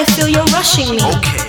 I feel you're rushing me. Okay.